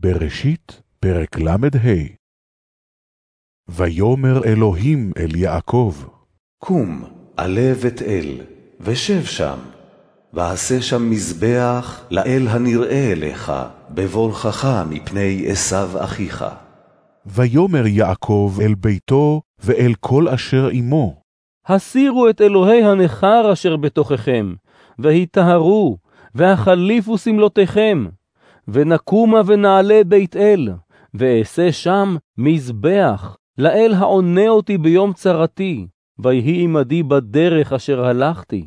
בראשית, פרק ל"ה. ויאמר אלוהים אל יעקב, קום, עלה בית אל, ושב שם, ועשה שם מזבח לאל הנראה לך, בבורכך מפני עשיו אחיך. ויאמר יעקב אל ביתו ואל כל אשר עמו, הסירו את אלוהי הנכר אשר בתוככם, והיטהרו, והחליפו שמלותיכם, ונקומה ונעלה בית אל, ואעשה שם מזבח, לאל העונה אותי ביום צרתי, ויהי עמדי בדרך אשר הלכתי.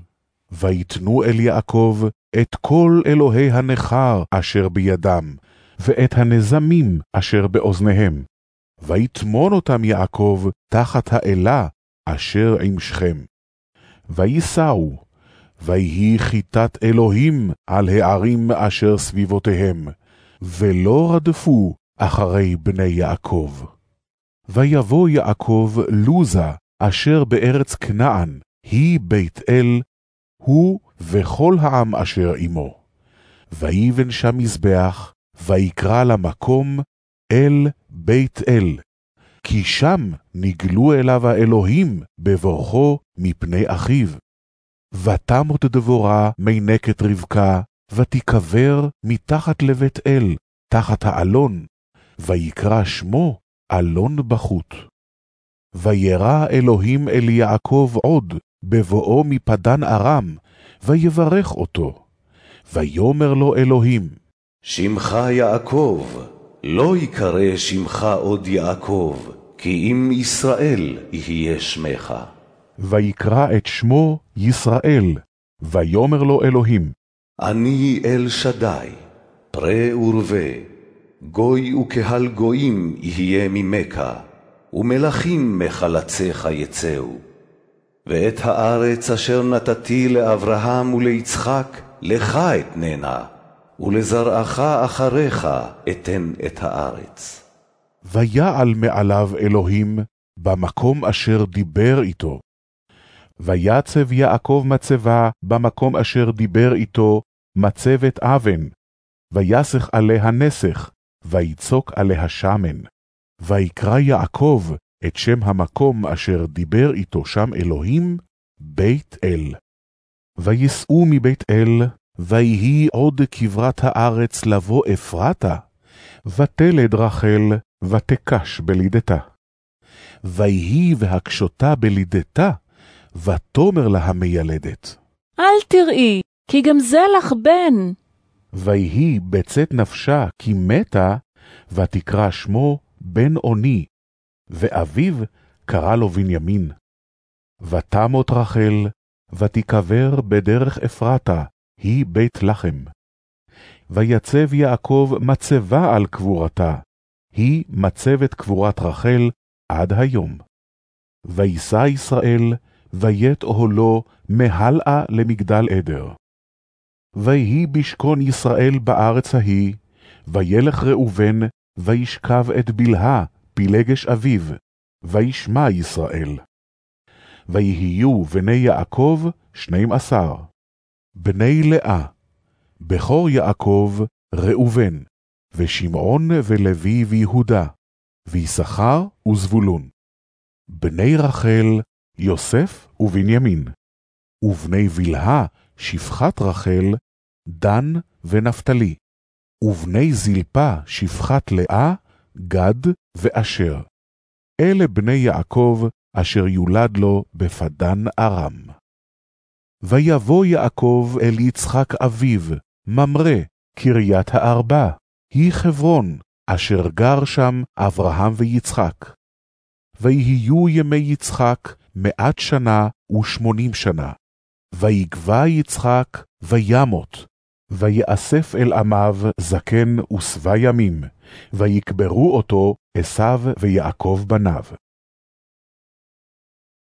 ויתנו אל יעקב את כל אלוהי הנכר אשר בידם, ואת הנזמים אשר באוזניהם. ויטמון אותם יעקב תחת האלה אשר עם שכם. וייסעו, ויהי חיטת אלוהים על הערים אשר סביבותיהם, ולא רדפו אחרי בני יעקב. ויבוא יעקב לוזה, אשר בארץ כנען, היא בית אל, הוא וכל העם אשר עמו. ויבן שם מזבח, ויקרא למקום אל בית אל, כי שם נגלו אליו האלוהים בבורכו מפני אחיו. ותמות דבורה מינקת רבקה, ותיקבר מתחת לבית אל, תחת האלון, ויקרא שמו אלון בחוט. וירא אלוהים אל יעקב עוד, בבואו מפדן ארם, ויברך אותו. ויאמר לו אלוהים, שמך יעקב, לא יקרא שמך עוד יעקב, כי אם ישראל יהיה שמך. ויקרא את שמו ישראל, ויאמר לו אלוהים, אני אל שדי, פרה ורבה, גוי וקהל גויים יהיה ממך, ומלכים מחלציך יצאו. ואת הארץ אשר נתתי לאברהם וליצחק, לך אתננה, ולזרעך אחריך אתן את הארץ. ויעל מעליו אלוהים במקום אשר דיבר איתו. ויצב יעקב מצבה במקום אשר דיבר איתו, מצבת אבן, ויסך עליה נסך, ויצוק עליה שמן. ויקרא יעקב את שם המקום אשר דיבר איתו שם אלוהים, בית אל. ויסעו מבית אל, ויהי עוד כברת הארץ לבוא אפרתה, ותלד רחל, ותקש בלידתה. ויהי והקשותה בלידתה, ותאמר לה המיילדת. אל תראי, כי גם זה לך בן. ויהי בצאת נפשה כי מתה, ותקרא שמו בן אוני, ואביו קרא לו בנימין. ותמות רחל, ותיקבר בדרך אפרתה, היא בית לחם. ויצב יעקב מצבה על קבורתה, היא מצבת קבורת רחל עד היום. וישא ישראל, ויית אוהלו מהלאה למגדל עדר. ויהי בשכון ישראל בארץ ההיא, וילך ראובן, וישכב את בלהה, פילגש אביו, וישמע ישראל. ויהיו בני יעקב שנים עשר, בני לאה, בכור יעקב ראובן, ושמעון ולוי ויהודה, ויששכר וזבולון. בני רחל, יוסף ובנימין, ובני בלהה, שפחת רחל, דן ונפתלי, ובני זלפה, שפחת לאה, גד ואשר. אלה בני יעקב, אשר יולד לו בפדן ארם. ויבוא יעקב אל יצחק אביו, ממרא, קריית הארבע, היא חברון, אשר גר שם אברהם ויצחק. ויהיו ימי יצחק מאת שנה ושמונים שנה. ויגבע יצחק וימות, ויאסף אל עמיו זקן ושבע ימים, ויקברו אותו עשיו ויעקב בניו.